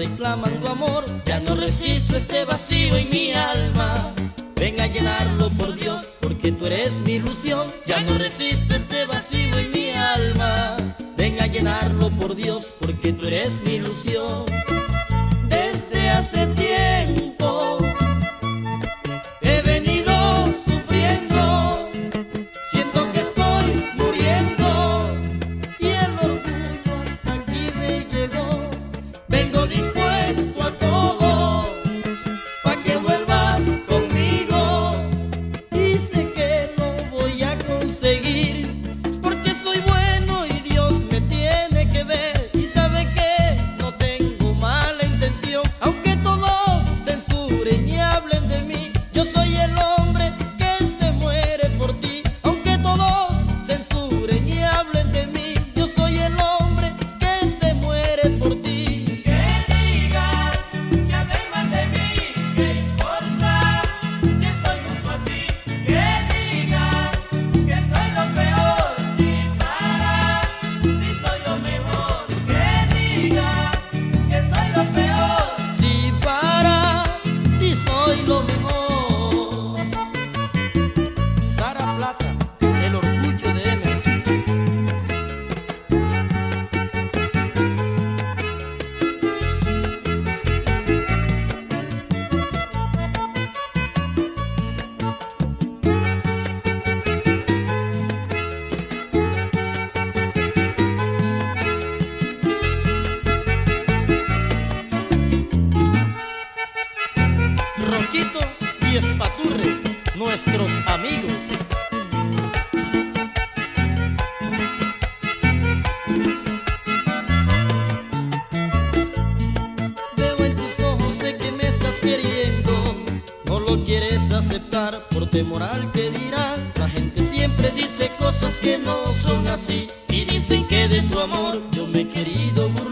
reclamando amor. Ya no resisto este vacío en mi alma. Tú eres mi ilusión. Ya no resisto este vacío en mi alma. Ven a llenarlo por Dios, porque tú eres mi ilusión. Desde hace tiempo amigos. Veo en tus ojos, sé que me estás queriendo. No lo quieres aceptar por temor al que dirán. La gente siempre dice cosas que no son así. Y dicen que de tu amor yo me he querido burlar.